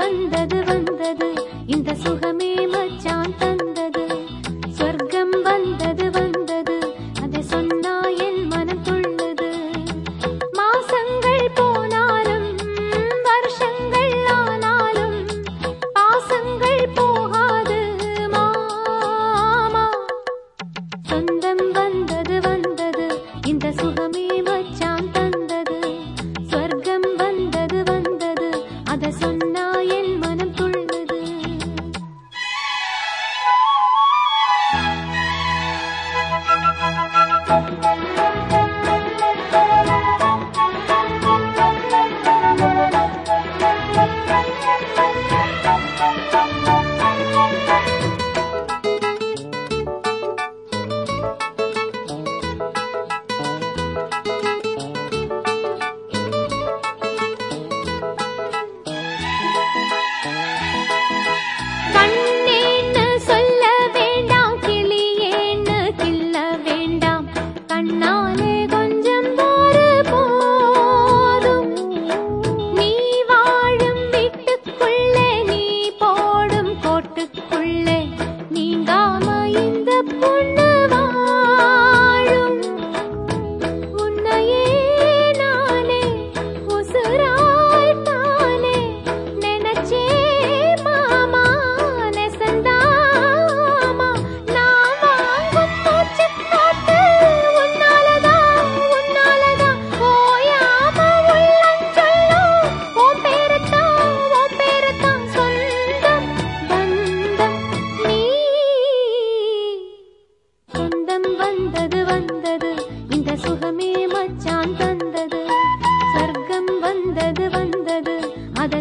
வந்தது வந்தது. இந்த சுகம் Thank you. வந்தது. அதை